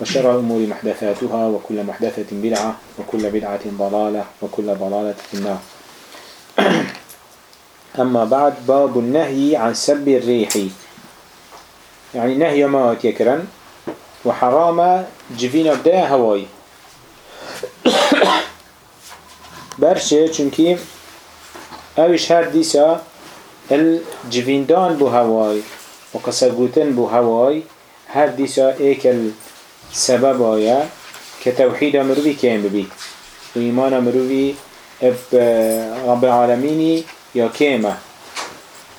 وشر الأمور محدثاتها وكل محدثة بدعة وكل بدعة ضلالة وكل ضلالة في النار. أما بعد باب النهي عن سب الريح. يعني نهي ما يكرن وحرام جفين بدا هواي. برشة چونكي أوش هر ديسا الجفيندان بو هواي قوتن بو هواي هر ديسا ايكل سبب آیا که توحید مروی کم ببید و ایمان مروی رب العالمینی یا کمه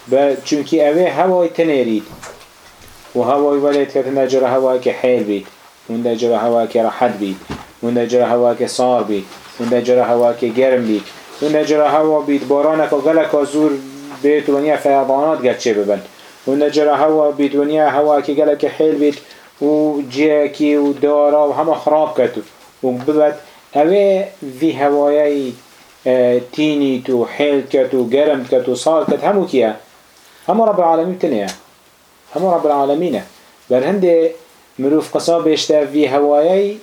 با چونکی اوه هوای تنرید و هوای ولید که نجر هوای که حیل بید. و نجر هوای که راحت بید. و نجر هوای که صار بید. و نجر هوای که گرم بید. و نجر هوا بید بارانک و گلک زور بید و نیا فیضانات گرچه ببند. و نجر هوا بید و نیا هوا که گلک حیل بید. و جاكي و دارا و همه خراب كتو و ببت اوه في هوايي تيني تو حيل كتو گرم كتو صار كت همو كيا همو رب العالمين تنيا همو رب العالمين بل هنده مروف قصا بيشتا في هوايي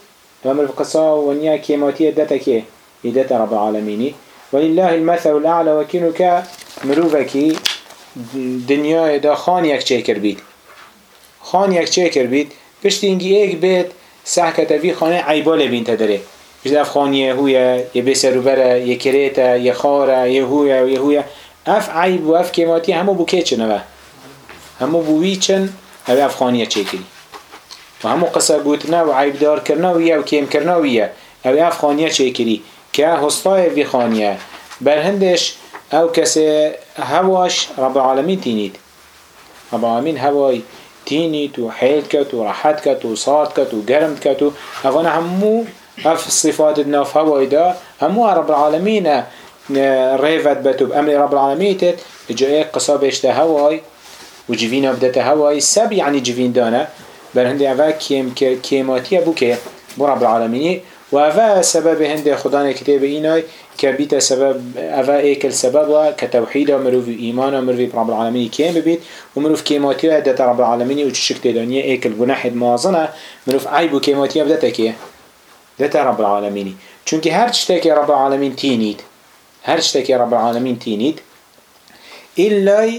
و قصا ونيا كيماتية داتا كي داتا رب العالمين ولله المثل الأعلى وكينو كا مروفكي دنيا دا خان يك چيكر بيت خان يك چيكر بيت پشت اینگی ایک بیت سحکت وی خانه عیبا لبین تدره پشت اف خانیه هویا یه بسرو بره یه کریتا یه خاره یه هویا یه هویا اف عیب و اف کماتی همو بو که چنوه همو بو وی چن؟ او اف خانیه چه کری. و همو قصه گوتنا و عیب دار کرنا و کم کرنا ویه او اف خانیه چه کری. که هستای وی خانیه بر هندش او کسی هواش رب العالمین تینید. رب العالمین هوای تيني تو حيلك تو راحتك تو صادك تو جرمك تو أغنى همو أف صفات النف هوايدا همو رب العالمين ريفت بتو أمر رب العالمين تت جاء قصاب اشتا هواي وجفين ابدت هواي سب يعني جفين دانا بل هندي أفا كيم كيماتية بو كي رب العالمين و اوه سبب هنده خدان کتاب اینای که بیت سبب اوه ایکل سبب و که توحید مروف و ایمان و مروف رب العالمین کیم ببید و مروف کیماتی و عدت رب العالمین و چشک تیدانیه ایکل گناحید مازنه مروف عیب و کیماتی و که دت رب العالمینی. چونکه هر چیزی که رب العالمین تینید هر چیزی که رب العالمین تینید إلا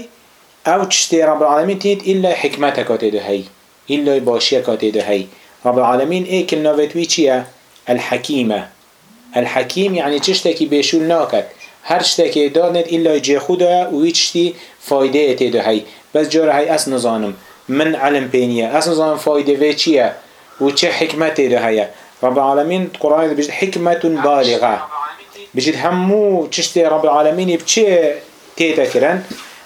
أو تشتي رب العالمین تینید العالمين حکمت کاتیده هی تدهي باشی کاتیده هی رب العالمین ایکل كل نوفت ويشيه الحكيمة الحكيم يعني تشتكي بيشول ناكت هر شتكي دانت إلا جي خدا ويتشتي فايدة تيدو هاي بس جارة هاي أس نظانم من علم بينية أس نظام فايدة في چيه وچه حكمة تيدو هاي رب العالمين القرآن بجد حكمة بالغة بجد همو تشتي رب العالمين بچه تيتا كرن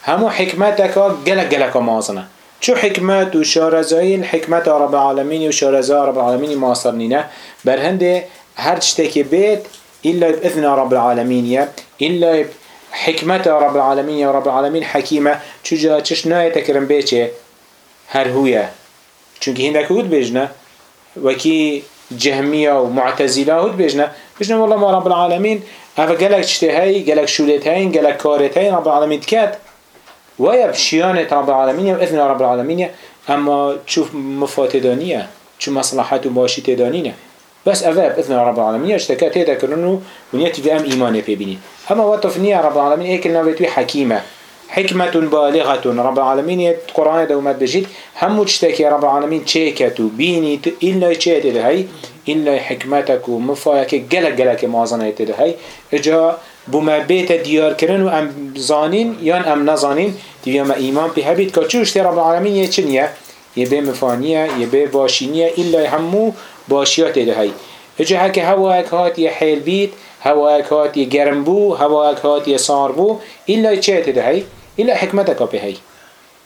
همو حكمتك قلق قلق مازنه شو حكمة وشارزاي الحكمة رب العالمين وشارزاء رب العالمين ماصرنينه برهنده هر تشتكي بيت إلا بإذن رب العالمين يا إلا رب العالمين رب العالمين حكيمة چجا چش ناية تكرم بيچه هر هوية چونك هندك هود بيجنا وكي جهمية ومعتزلة هود بيجنا والله ما رب العالمين هذا قالك تشتهي قالك شولتهين قالك كارتهين رب العالمين تكات ويا بشيانة رب العالمين وإذن رب العالمين. أما تشوف مفاتدانية شو مصلحته باشي تدانينه بس أذا بإذن رب العالمين اشتكى تيدا كرنو ونيتي في أم إيمان بيبيني أما وطف نية رب العالمين إيك النوبتوي حكيمة. حكمة بالغة رب العالمين القرآن دومات بجيت هم تشتكي رب العالمين تشيكتو بيني إلا تشيكتو هاي إلا حكمتك ومفايك جلك مازنه تده هاي إجا بما بيت ديار كرن و ام زانين يان ام نزانين تبي ما إيمان به هبيت كتشوش ترى رب العالمين يچنيا يبي مفانية يبي باشينية إلا همو باشيات ده هاي اجا هكا هوا هك هات يحيل بيت هوا هك هات يگرم بو هوا هك هات يصار بو. إلا چه ده هاي إلا حكمتك به هاي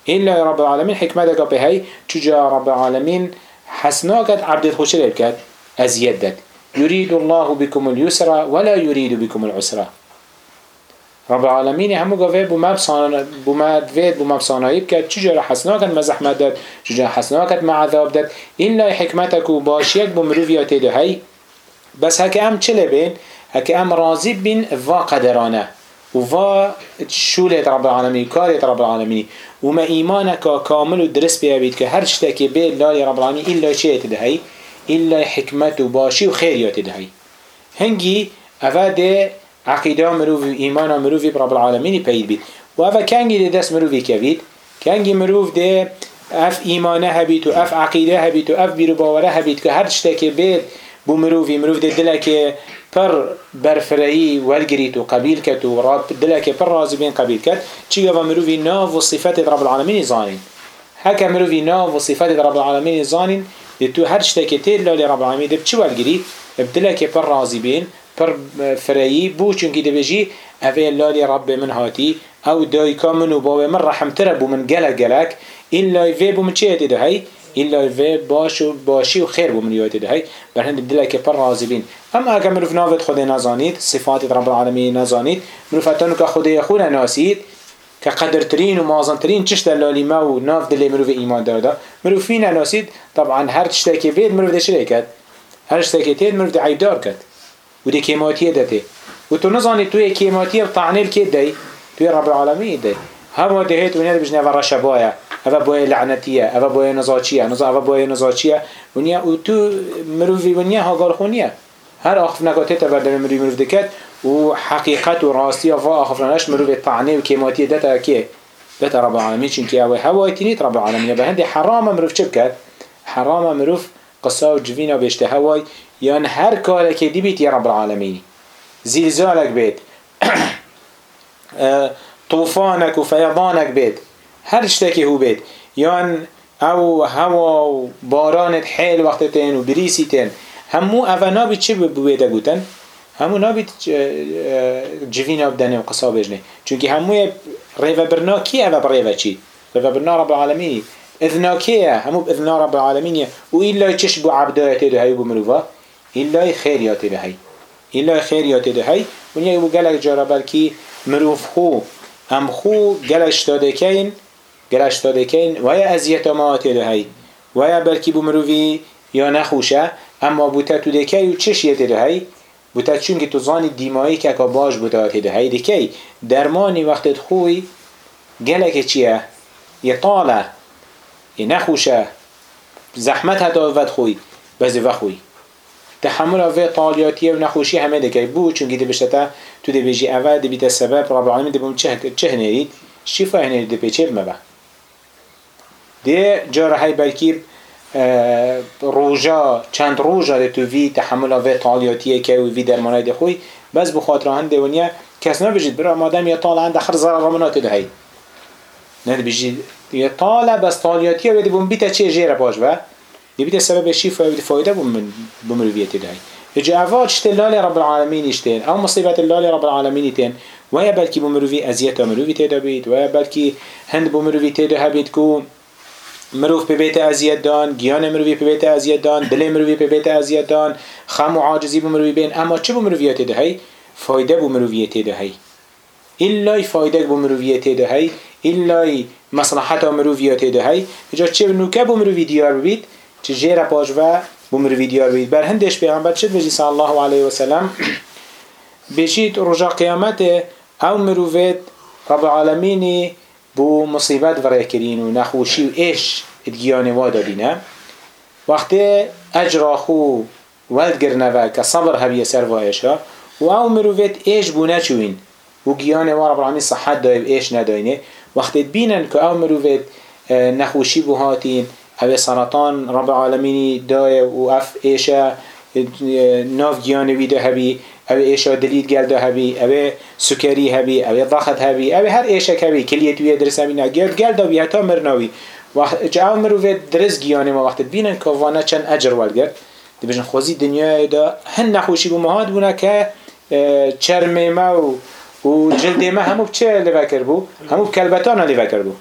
إلا رب العالمين حكمتك به هاي تجا رب العالمين حسناكت عبد خوش لبكت أزيدت يريد الله بكم اليسر ولا يريد بكم العسر رب العالمين همو قوه بما بصانا بما دوید بما بصانایی بکد چجا حسناکت مزحمت داد؟ چجا حسناکت مع عذاب داد؟ إلا حكمتك و باشیک بمروفیات ده هاي بس هكا ام چله بين هكا ام راضي بين وا قدرانه. وفا شولت رب العالمين كارت رب العالمين وما إيمانك كامل ودرس بها بيت كهر شتكي بيت لا رب العالمين إلا شيء تدهي إلا حكمت وباشي وخير تدهي هنجي أفاده عقيدة مروف إيمان مروف برب العالمين بيت بيت وأفا كانجي دي دس مروف كبيت كانجي مروف دي اف ایمانه هبیت و اف عقیده هبیت و اف بیرو باوره هبیت که هر شتکی بید بو مروفی مروف ده دلک پر برفرایی ولگریت و قبیل کت و راب دلک پر رازی بین قبیل کت. چی گفت؟ مروفی ناف و صفت رب العالمین زانین. هکا مروفی ناف و صفت رب العالمین زانین ده تو هر شتکی تیر لالی رب العالمین ده بچی ولگری بدلک پر رازی بین پر فرایی بو چونکی ده بجی اوه لالی رب من هاتی او دایکا من و بابا من رحمتره بو من گلک گلک این لایوه بو من چه ده هی إلا في باش و باشي و خير بو من يوتي ده هاي برهند الدلك پر راضي بين أما أكا مروف نافت خده نزانيت صفات رب العالمين نزانيت مروف أتانو كخده يخونا ناسيت كقدر ترين و مازن ترين چشت اللالي ما و ناف دل مروف إيمان دادا. مروف فينا ناسيت طبعا هر تشتاكي بيد مروف شري كد هر تشتاكي تيد مروف عيب دار كد و دي كيماتيه دته و تو نزاني توي كيماتيه بطعني الكيد داي توي رب العالمين داي هم دهيت ونيا بجنا ورشبايا اوه بای لعنتیه. اوه بای نزاچیه. نزا اوه بای نزاچیه. ونیا او تو مروفی ونیا ها گال خونیه. هر آخف نگاته تا بردن مروفی مروف دکت. و حقیقت و راستی و آخف نانش مروف طعنه و کیماتی دتا که دتا رب العالمین. چون که اوه هوای تینیت رب العالمین. به هندی حرام مروف چه بکد؟ حرام مروف قصه و جوینا بشته هوای یان هر کار که دی بیت یا رب العالمین. زلزالك بيت طوفانك وفيضانك بيت هر شتکی هو بید. یان او هوا و بارانت حیل وقت تین و تین همو اوه نابید چه بویده گوتن؟ همو نابید جوین بدنه و قصا بجنه. چونکه همو ریوه برنا اوه بریوه چی؟ ریوه برنا رب العالمینی. اذنا کیه همو اذنا رب العالمینی و ایلا چش بو عبدایت ده هی بو مروفا ایلا خیریات ده هی ایلا خیریات ده و نیه بو گلک جارا بلکی مروف خو. هم خو گلش داده کین گرش داده کن و یا ازیت ما آتیده هی و یا بلکی بمروی یا نخوشه اما بوتا تو دکی و چش یتیده هی بوتا چون که تو زانی دیمایی که که باش بوتا هی دکی. درمانی وقتت خوی گلک چیه؟ یه طاله. نخوشه. زحمت حتی وقت خوی. بزی وخوی تحمل اوه طالیاتیه و نخوشی همه دکی بو چون دی بشتا تو دی بیجی اوه دی بیت سبب رب العالمین دی بوم چه هنرید؟ شفا هنرید دی پیچه بمبه ده جاره های بلکی روژا چند روژا ده تو وی تحمل و طالیاتیه که و وی درمانای ده خوی. بس بخاطر هنده ونیا کس نبجید برا مادم یا طال عند خر ضرر رمانات ده هی نه بجید یا طاله بس طالیاتیه و بوم بیتا چه جیره باش و؟ دی بیتا سبب شیفا و فایده بوم بمرویت ده هی اجا اواد شتلال رب العالمین اشتين او مصيبت اللال رب العالمین تين ويا بلكي بمروي ازيته مروي تيدا بيت ويا بلكي هند بمروي تيدا هبيت كو مروف به بیت ازیت دان گیان مروفی به بیت ازیت دان دل مروفی به بیت ازیت دان خم و عاجزی به مروفی بین. اما چه به مروفیت ده هی فایده به مروفیت ده هی ایلای فایده به مروفیت ده هی ایلای مصلحت مروفیت ده هی جا چه نوکه به مروفی دیار بید چه جیر پاش و به مروفی دیار بید بر هندش پیغمبر شد بجی؟ صلی الله علیه و سلم رجا قیامت او مروفیت رب العالمینی بو مصیبت ورای کرین و نخوشی و ایش ادگیان وادا دینه وقتی اجرا خو ولد گرنوه که صبر هبیه سر وایشا. و او مروفت ایش بو نچوین. و گیان وار رب العالمین صحت دایب ایش نداینه. وقتی بینن که او مروفت نخوشی بو هاتین او سرطان رب العالمینی دای و اف ایشه ناف گیانوی ده هبی او ایشا دلید گل ده هبی او سکری هبی او ضغط هبی او هر ایشک هبی کلیت وی درس هبی نگید گل ده بی حتا مرناوی وقت جاو مروی درس گیانه ما وقت بینن که وانا چند اجر والگرد بجن خوزی دنیای دا هن نخوشی بو مهاد بونا که چرم ما و و جلد ما همو بچه لیوکر بو؟ همو بکلبتانا لیوکر بو.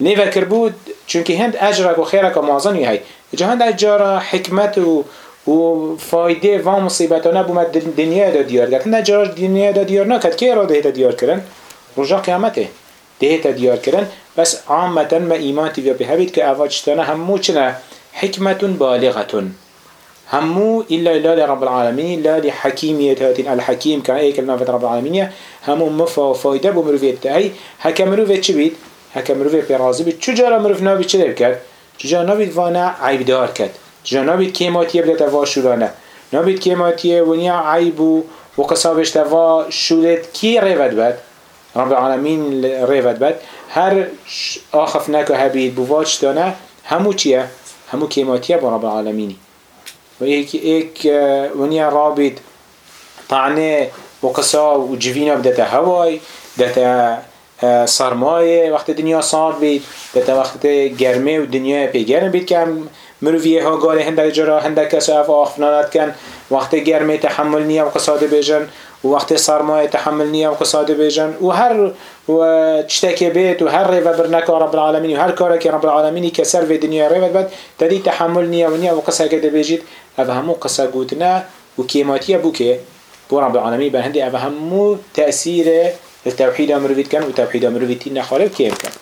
لیوکر بود چونکه هند اجرک و خیرک و معظمی هی جا هند اجارا حکمت و و فایده و مصیبتانه بو دنیا دا دیار کرد. هند اجارا دنیا دا دیار نکد که را ده دا دیار کرن؟ رجا قیامته. ده تا دیار کرن. بس عامتا ما ایمان تیویا به هبید که اواجتانه همو چنه. حكمة بالغة همو إلا إلا لرب العالمين لا لحكيمية هاتين الحكيم أي كلمة رب العالمين. همو مفا فايدة بمروفيت تأي. هكا مروفيت چه بيت؟ هكا مروفيت برازي بيت. چجارا مروف نابي چه لب کرد؟ چجارا نابيت وأنا عيب دار کرد چجارا نابيت كيماتيه بدأت واشولانه نابيت كيماتيه ونيا عيبو وقصابش توا شولت كي ريفت بد رب العالمين ريفت بد هر آخف نكو هبيت بواج دانه همو چيه؟ همو كيماتيا برب العالمين وإيك إيك ونيا رابط طعنه وقصا وجفينا بدتا هواي دتا سرمایه وقت دنیا سارد بید دتا وقت گرمه و دنیا پی گرم بید که مروفیه ها گاله هندک جرا هندک کسا اف آخفنانت کن وقت گرمه تحمل نیا و قصاده بیجن و وقت سرمایه تحمل نیا و قصاده بیجن و هر و تشتك بيت وهر ريفا برنك رب العالمين وهر كارك رب العالمين كسر في دنيا ريفا بد تدي تحمل نيا ونيا وقصة كده بيجيت أفهمو قصة قوتنا وكيماتية بوكي. بو رب العالمين بهندي أفهمو تأثير التوحيد أمروفيت كان وتوحيد أمروفيت نخالف كيف كان.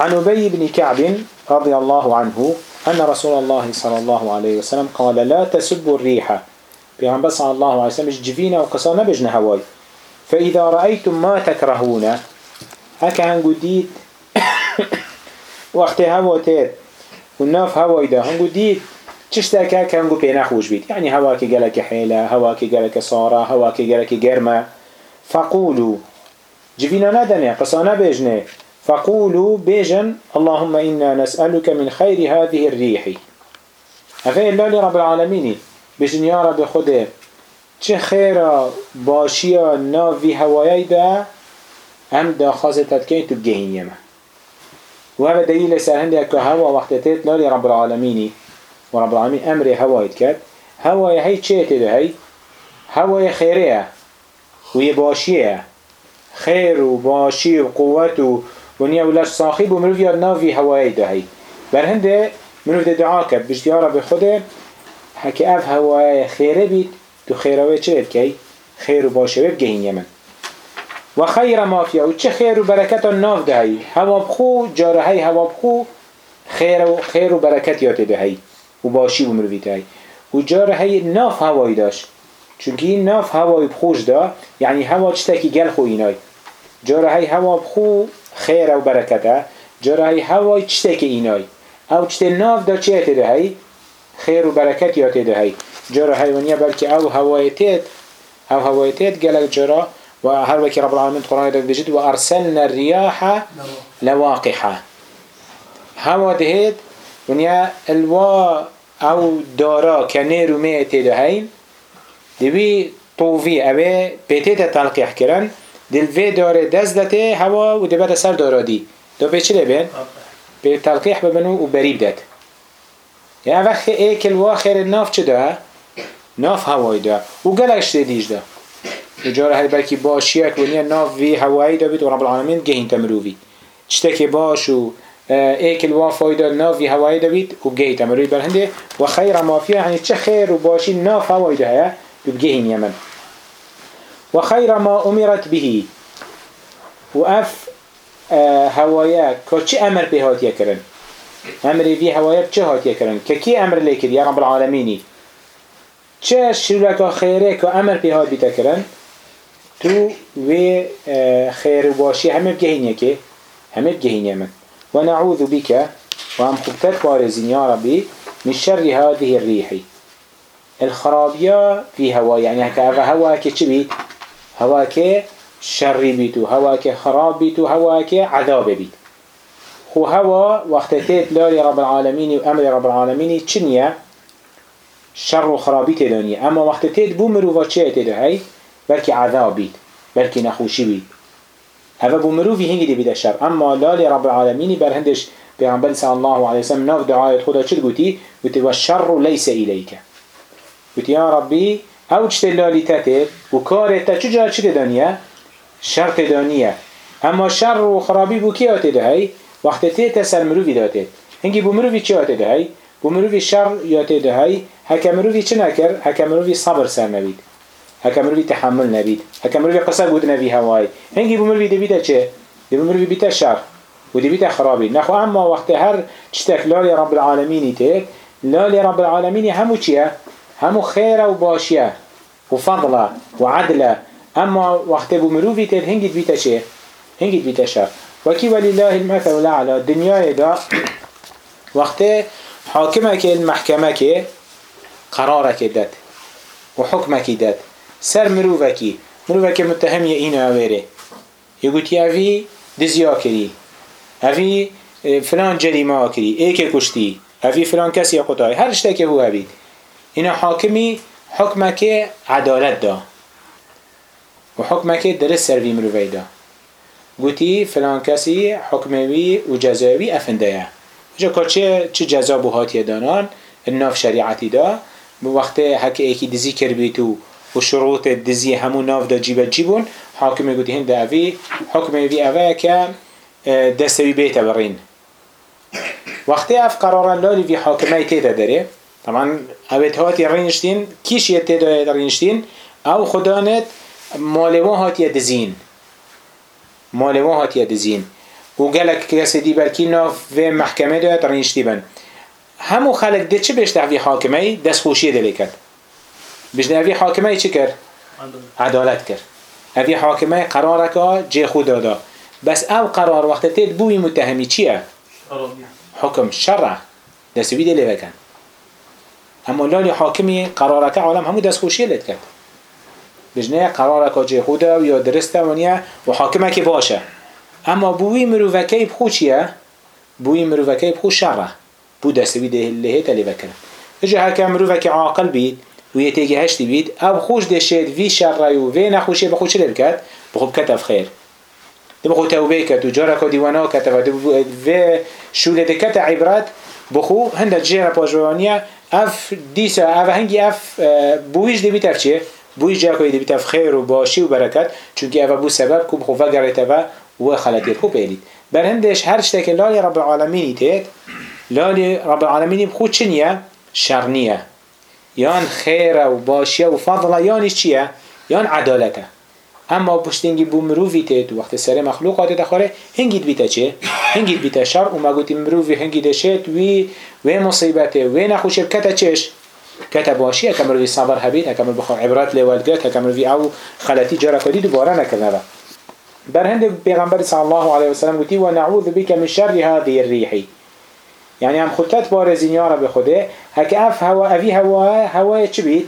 عن أبي بن كعب رضي الله عنه أن رسول الله صلى الله عليه وسلم قال لا تسبوا الريحة بيغنبه صلى الله عليه وسلم جفينا وقصانا بجنا هواي فإذا رأيتم ما تكرهون هكا هنقو ديت وقت هوا تير. والناف هوا إذا هنقو ديت تشتاك هكا هنقو بينا خوش بيت يعني هواكي قالك حيلة هواكي قالك صارة هواكي قالك قرمة فقولوا جفينا ندني قصانا بيجنه فقولوا بيجن اللهم إنا نسألك من خير هذه الريح. أفعل الله لرب العالمين بيجن يا رب خده چه خیره باشی ناوی هوایی ده هم دا خاصه تدکین تو بگهین یمه و هذا دلیل سر هنده که هوا وقت تیت لالی رب العالمینی و رب العالمین امر هوایت کرد هوای هی چه تده هی هوای خیره و یه باشیه خیر و باشی و قوت و ونیا ولاش صاحب و مروف یاد هوایی ده بر هنده مروف دعا کرد بجدیارا به خوده حکی اف هوای خیره بید تو خیروه چه کی خیر و یمن و خیر مافیا و چه خیر و برکت ناف دهی هوا بخو هوا بخو خیر و خیر و برکت یاد و باشی و مروی دهی و جاره هی ناف هوایی داشت. چونکه این ناف هوای بخوش دا یعنی هوا چتکی گل خو اینای. جاره هی هوا بخو خیر و برکت جاره هی هوای چتکی اینای. او چت ناف دا چه دهی خیر و برکت یاد دهی جرا حيوانية بلكي او هوايتات او هوايتات قالك جرا وهر وكي رب العالمين القرآن يدك بجد وأرسلنا الرياح لواقحة هوا دهيت ونيا الوا او دارا كنيرو ميتي دهين دبي طوفي اوه بيتيتا تلقيح كرن دل في داره دست دته هوا و دبت سر دارا دي دو بيچه لبين بي تلقيح ببنو و بريب دات يعني وقت ايك الواخر الناف چه ده ناف هوایی ده و گلش دیش ده اجاره هی بلکی باشیک و نیا ناف وی هوایی ده بید و رب العالمین گهین تمروی چتک باش و وی هوایی ده بید و گهی تمروی برهنده و خیر مافیا یعنی چه خیر و باشی ناف هیا بگهین یمن و خیر ما امرت بهی. و اف هوایا که چه امر به کرن؟ امری وی هوایا چه هاتیه کرن؟ که کی امر لیکر یا رب العالمینی. چه شرک خیره که امر پیها بیتا کرن؟ تو و خیر باشی همه بگهینه که؟ همه بگهینه من. و نعوذ بك و هم خوبتت بارزين يا ربي من شر هذه الريح. الخرابية في هوا يعني هكا هوا بيت هوا كي شر بيتو هوا كي خراب بيتو هوا كي عذاب بيت خو هوا وقت تيت لاري رب العالمين وأمر رب العالمين چنية شر و خرابی تدانیه أما وقت تید بو مروفا چه تده هی بلکه عذاب بید بلکه نخوشی بید هذا بو مروفی هنگی دی بید شر اما لالی رب العالمینی بر هندش پیغمبر الله علیه وسلم ناف دعایت خدا چه گوتی؟ گوتی و شر لیس گوتی یا ربی او چت لالی تتر و کارت تا چجا چه دانیه شر تدانیه اما شر و خرابی بو کی آتده هی وقت تید تسر مروفی داته هنگی بو مروفی چه آتده هی بو مروفی شر یاته هی هکا مروفی چه نکر؟ هکا مروفی صبر سر هکا مروفی تحمل نبید. هکا مروفی قصه بود نبی هوای. هنگی بو مروفی دبیده چه؟ دبو مروفی بیته شر. و دبیته خرابی. نخو اما وقت هر چتک لالی رب العالمینی تید لالی رب العالمینی همو چیه؟ همو خیره و باشیه و فضله و عدله. اما وقت بو مروفی تید هنگی دبیته چه؟ هنگی دبیته شر. وكي ولله المثل الأعلى الدنيا دا وقت حاكمك المحكمة قرارك دات وحكمك دات سر مروفك مروفك متهم يئين أويري يقول يا دزيا كري أفي فلان جريمة كري ايك كشتي أفي فلان كسي قطعي هر اشتاك هو هبيد إنا حاكمي حكمك عدالت دا. وحكمك درس سر في مروفي دا. گوتی فلان کسی حکموی و جزاوی افنده جا که چه چه جزا بو هاتی دانان؟ ناف شریعتی دا. وقت حک ایکی دزی کر بیتو و شروط دزی همون ناف دا جیبت جیبون حاکم گوتی هنده اوی حکموی اوی که دستوی بیت برین وقتی اف قرارن لالی وی حاکمه تیدا داره طبعا اوید هاتی رینشتین کیش یه تیدا رینشتین؟ او خدانت مالوان هاتی دزین. مال ما هاتیه دزین. و گلک کسی دی بلکی ناف و محکمه داید رینشتی بن. همو خلق ده چه بشته وی حاکمه دست خوشی دلی بشته وی حاکمه چه کرد؟ عدالت. کرد. اوی حاکمه قرار که جه خود دادا بس او قرار وقت تید بوی متهمی چیه؟ حکم شرع. دست دلی بکن اما لالی حاکمی قرار که عالم همو دست خوشی لید کرد. بجنه قرار که خوده و یا درسته ونیا و حاکمه که باشه. اما بوی مروفکه بخو چیه؟ بوی مروفکه بخو شره بو دسته بیده لهه تلی وکره اجا هکه مروفکه عاقل بید و یه تیگه هشتی بید او خوش دشید وی شره و وی نخوشه بخو چه بکد؟ بخو بکتف خیر بخو توبه کت و جارا که دیوانا کت و شوله دکت عبرت بخو هنده جیره پاجوانیه اف دیسا اف هنگی اف بویش دی بیتف چیه؟ بوی جا کوي دبي تف خير وباشي وبركات چونكي اوا بو سبب كوب خو فقرت اوا و خلاتير خو بيليت بل هندش هر شتك لالي رب العالمين تيت لالي رب العالمين بخو چنيا شرنية يان خير وباشي وفضل يانش چيا يان عدالته اما پشتینگی بو مروفی تید وقت سر مخلوقات دخوره هنگید بیتا چه؟ هنگید بیتا شر و ما گوتی مروفی هنگید شد وی و مصیبته و نخوشه بکتا چش؟ كتا باشي اكمل في صبر هبيت اكمل بخو عبرات لوالدقات اكمل في او خلاتي جرى كدي دوباره نكذا بر هند پیغمبر صلى الله عليه وسلم قلتي ونعوذ بك من شر هذه الريح يعني هم خطت بارزين يا رب خده هك اف هوا افي هوا هوا چه بيت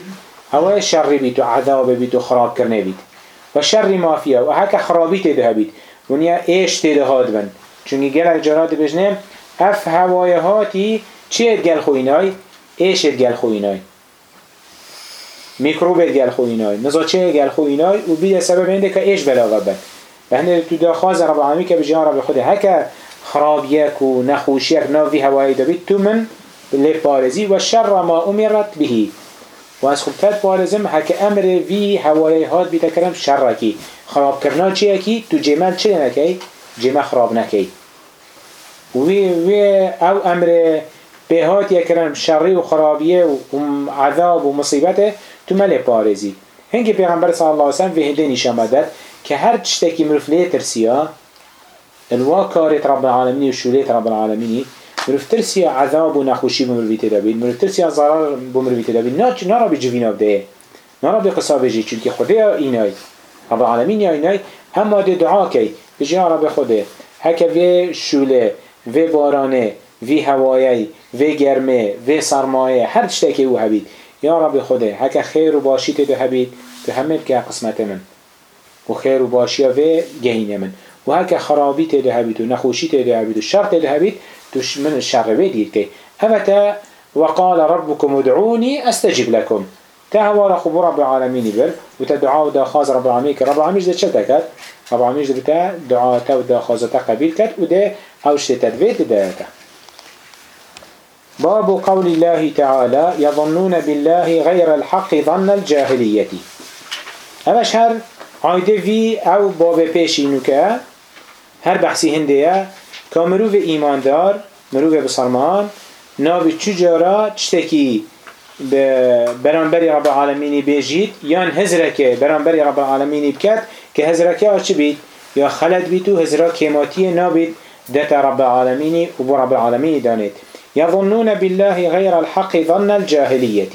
هوا شر بيت وعذاب بيت وخراب كرنه بيت وشر ما فيها وهك خرابي تده بيت ونيا ايش تده هاد بن چونكي گلك جرات بجنه اف هواي هاتي چه گل خويناي ایش گل خوینای میکروب گل خوینای نزاچه گل خوینای و بیده سبب اینده که ایش بلاغه بد بهنده تو دخواز رب العالمین که بجیان رب خود هکا خرابیک و نخوشیک ناوی هوایی دابید تو من لپارزی و شر ما امرت بهی. و از خوبتت پارزم هک امر وی هوایی هات بیده کرم شر کی. خراب چیه کی؟ تو جمال چه نکی؟ جمع خراب نکی. وی وی او امر به هات یکرم شری و خرابیه و عذاب و مصیبته تو مل پارزی. هنگی پیغمبر صلی الله علیه وسلم به هنده نشان که هر چتکی مرفله ترسیا الوا کارت رب العالمینی و شولیت رب العالمینی مرف ترسیا عذاب و نخوشی بمروی تدابید مرف ترسیا ضرر بمروی تدابید نارا بی جوینا بده نارا بی قصا بجی چونکه خوده اینای رب العالمین یا اینای اما ده دعا کی بجی رب خوده. هکه وی شوله وی بارانه وی هوایی وی گرمه وی سرمایه هر چیزی او هبید. یا رب خوده هک خیر و باشی تو هبید تو همه که قسمت من. و خیر و باشی و گهین من. و هک خرابی تو هبید و نخوشی تو هبید و شر هبید من شر دید که اما تا وقال ربكم ادعوني استجب لكم تهوى خبو رب العالمين بر وتدعاء ودا خاز رب العالمين رب العالمين ده چه كات رب العالمين بتا دعاء ودا خازتا قبيل كات وده اوش تدويت داتا باب قول الله تعالى يظنون بالله غير الحق ظن الجاهلية همش هر عايده في أو باب که هر بحثی هنده که مروف ایماندار مروف بسرمان نابی چجارا چتکی برانبری رب العالمینی بیجید یان هزرکه برانبری رب العالمینی بکد که هزرکه آچه بید؟ یا خلد بید و هزرا کماتی نابید دت رب العالمینی و بو رب العالمینی دانید. يظنون بالله غير الحق ظن الجاهلية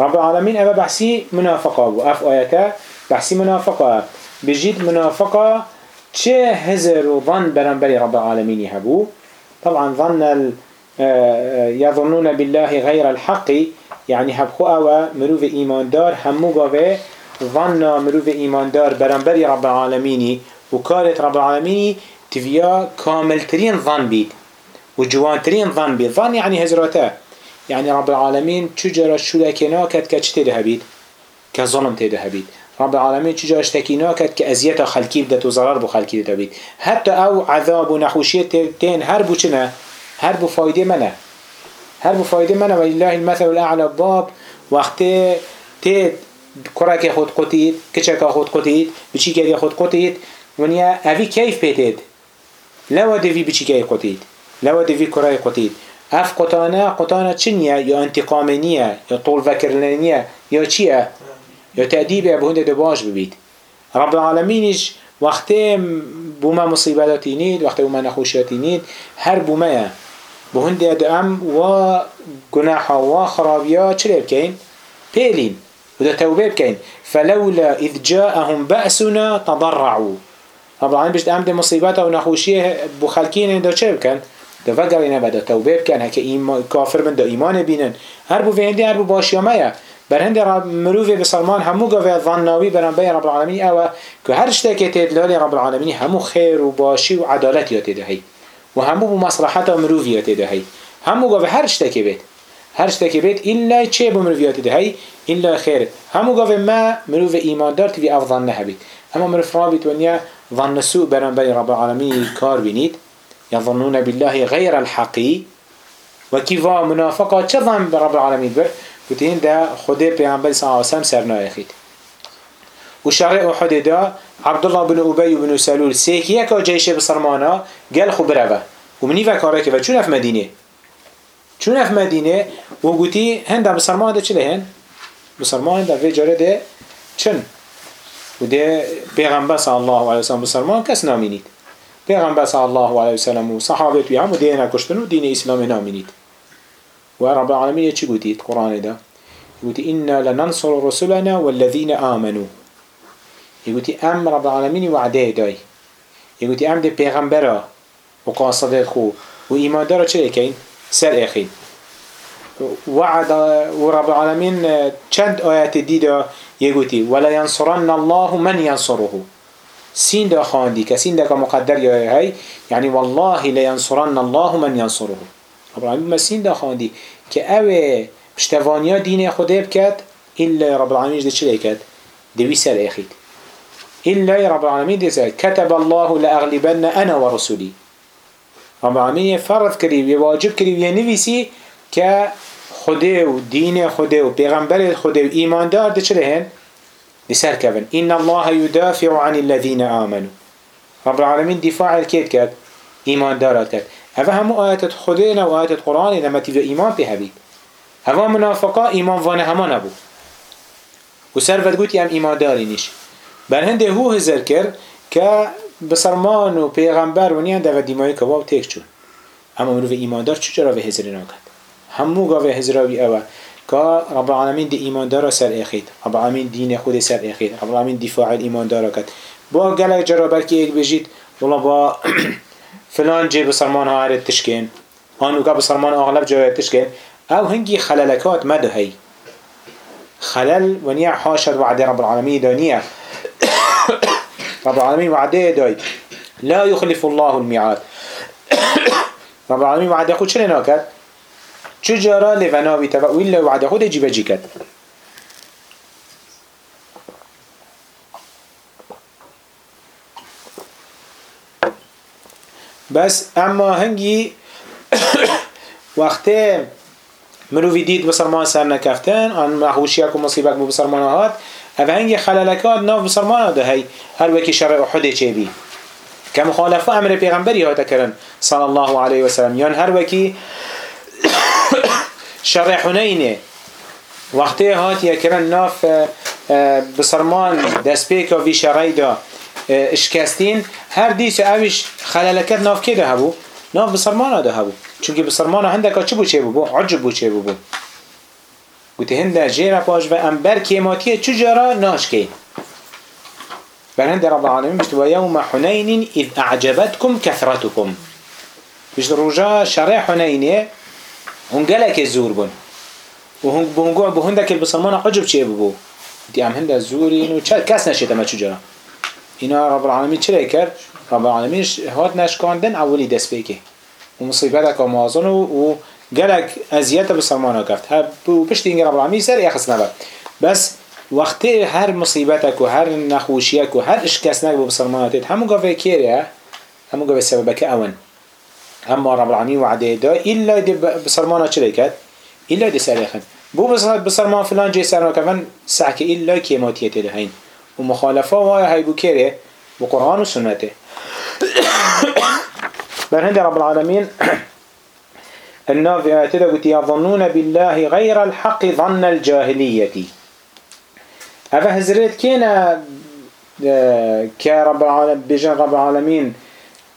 رب العالمين أبا بحسي منافقة وأف آياته بحسي منافقة بجيد منافقة چه هزر وظن برنبري رب العالمين هبو طبعا ظن آه، يظنون بالله غير الحق يعني هبخو أوا مروف إيمان دار همو قوة ظن مروف إيمان دار برنبري رب العالمين وكارت رب العالمين تفيا كامل ترين ظن بيت وجوان ترين ظن بيت ظن يعني هزراته. يعني رب العالمين چجرا شلكنا كد كچته هبيت كظلم تده هبيت رب العالمين چجا اشتكي ناكد كأزيت خلقي بدت وزرار بو خلقي بدت بيت حتى او عذاب ونحوشية تين هر بو چنا هر بو فايدة منه. هر بو فايدة منه. ولله المثل الأعلى باب. وقت تيد كرك خود قطيت كچك خود قطيت بچي كده خود قطيت ونيا اوي كيف بيتد لو دفي بچي كده قطيت لو دفي كرك قطيت اف قطانه قطانه چنيا يا انتقامنية يا طول فكرلنية يا چيه یا تأدیب ابو هنده دباش ببید. رب العالمینش وقتی بوما مصیباتی نید وقتی بوما نخوشیاتی نید هر بوما بو هنده دعم و گناح و خرابیا چلی بکین؟ پیلین وده توبه بكين فلولا إذ جاءهم بأسنا تضرعوا. طبعا بيش دعم دي مصيباته ونخوشيه بخلقين ده چه بكن ده فقر إنا بدا توبه بكن هكا كافر من ده إيمان بينن هر بو في هندي هر بو باشيامية برهند رب مروف بسلمان همو قوي ظناوي بران بين رب العالمين او که هر شتاكي تدلال رب العالمين همو خير و باشي و عدالت يتدهي و همو بمصلحة مروف يتدهي همو قوي هر شتاكي بيت هر شتاكي بيت إلا چه بمروف يتدهي إلا خير همو قوي ما مروف إيمان دار تبي أفضل نهبيت اما مروف رابط ونيا ظن سوء بران بين رب العالمين كار بنيت يظنون بالله غير الحقي وكيفا منافقة چه ظن برب العالمين بر وتين دا خده پیغمبر صلى الله عليه وسلم سرنا يخيد وشرع أحد دا عبد الله بن أبي بن سلول سيكيه كا جيشه بصرمانا قال خو بروا ومني فكاره كيفا چون اف مدينه چون اف مدينه وقوتي هنده بصرمان دا چله هن؟ بصرمان دا في جاره ده چن؟ وده پیغمبر صلى الله عليه وسلم بصرمان كس نامينيد پیغمبر صلى الله عليه وسلم وصحابه ويهم ودينا كشتن ودين اسلام نامينيد ورب العالمين يتشي قوتيت قرآن ده. يقول إنا لننصر رسلنا والذين آمنوا. يقول أم رب العالمين وعده داي. يقول أم ده پیغمبرا. وقاصدت خو وإيمان دارا چه يكين؟ سر اخين وعد ورب العالمين چند آيات ديدا. يقول ولا ينصرن الله من ينصره. سين دا خاندي كسين دا هاي. يعني والله لا ينصرن الله من ينصره. رب العالمين مسين دا خاندي كأوه پشتوانیا دين خوده بكت إلا رب العالمين جده چلي كت دوي سر اخيد إلا رب العالمين ده سر كتب الله لأغلبن أنا ورسولي رب العالمين فرض كريب يواجب كريب ينويسي ك خوده و دين خوده و پیغمبر خوده و ایمان دار چله هن؟ لسر كفن إن الله يدافع عن الذين آمنوا رب العالمين دفاع الكيد كت إيمان دارات هذا هم آيات خدينا وآيات القرآن لما تبقى إيمان بها بيت هذا منافقا إيمان فانا همان أبو وسرفت قلت يام إيمان داري نيش بل هنده هو هزر كر که بسرمان و پیغمبر و نیان دو دیمایی که واو تیک چون. اما منو به ایمان دار چجا را به هزری ناکد؟ همو گا به هزراوی اوه. که رب العالمین دی ایمان دار سر اخید. رب العالمین دین خود سر اخید. رب العالمین دفاع ایمان دار کد. با گلک جرا بلکه ایک بجید. والله با فلان جي بسرمان ها هرد تشكين آنو که بسرمان اغلب جاية تشكين او هنگي خلالكات مدهي خلل ونيا حاشد وعد رب العالمين دانية رب العالمين وعده داي لا يخلف الله الميعاد رب العالمين وعده خود شلي ناكد چجارا لوناوی تبا و إلا وعد خود جيبا جيكت بس اما هنگی وقتی مروی دید بسرمان سر نکفتن آن محوشیک و مصیبک بو بسرمان هات او هنگی خلالکات ناف بسرمان ده هر وکی شرع احده چه بی که مخالفه امر پیغمبری هاتا کرن صلی الله علیه وسلم. یان هر وکی شرع حنینه. وقتی هات یکرن ناف بسرمان دست پیکا وی شرعی دا. اشکستین هر دیس اوش خلالکت ناف که ده هبو؟ ناف بسرمان ده هبو. چونکه بسرمان هندکا چه بو چه بو؟ عجب بو چه بو گوته هنده جیره پاش و امبر کیماتیه چجارا ناش که بل هنده رب العالمین بشت و یوم حنین اذ اعجبتكم كثرتكم بشت رجا شرع حنینه هنگلک زور بون. و هنگ بونگو بو هندک بسرمان عجب چه بو دی ام هنده زورین و کس نشید اما چجارا اینا رب العالمین چرا کرد؟ رب العالمین هات نشکاندن اولی دست بکه و مصیبت که مازن و گلک ازیت بسرمانه کرد. ها پشت این رب العالمین سر یخص نبود. بس وقتی هر مصیبت و هر نخوشی و هر اشکست نک بسرمانه تید همون گفه کیره همون گفه سبب که اون. اما رب العالمین وعده دا ایلا دی بسرمانه چرا کرد؟ ایلا دی سر یخن. بو بسرمان فلان جی سرنا کفن سعک ایلا کیماتیت ده ومخالفة وهي هاي بكيره بقرآن وسنته برهند رب العالمين النافع قلت يظنون بالله غير الحق ظن الجاهلية أفا هزرت كينا كرب العالمين بجن رب العالمين